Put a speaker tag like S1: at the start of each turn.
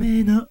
S1: 雨の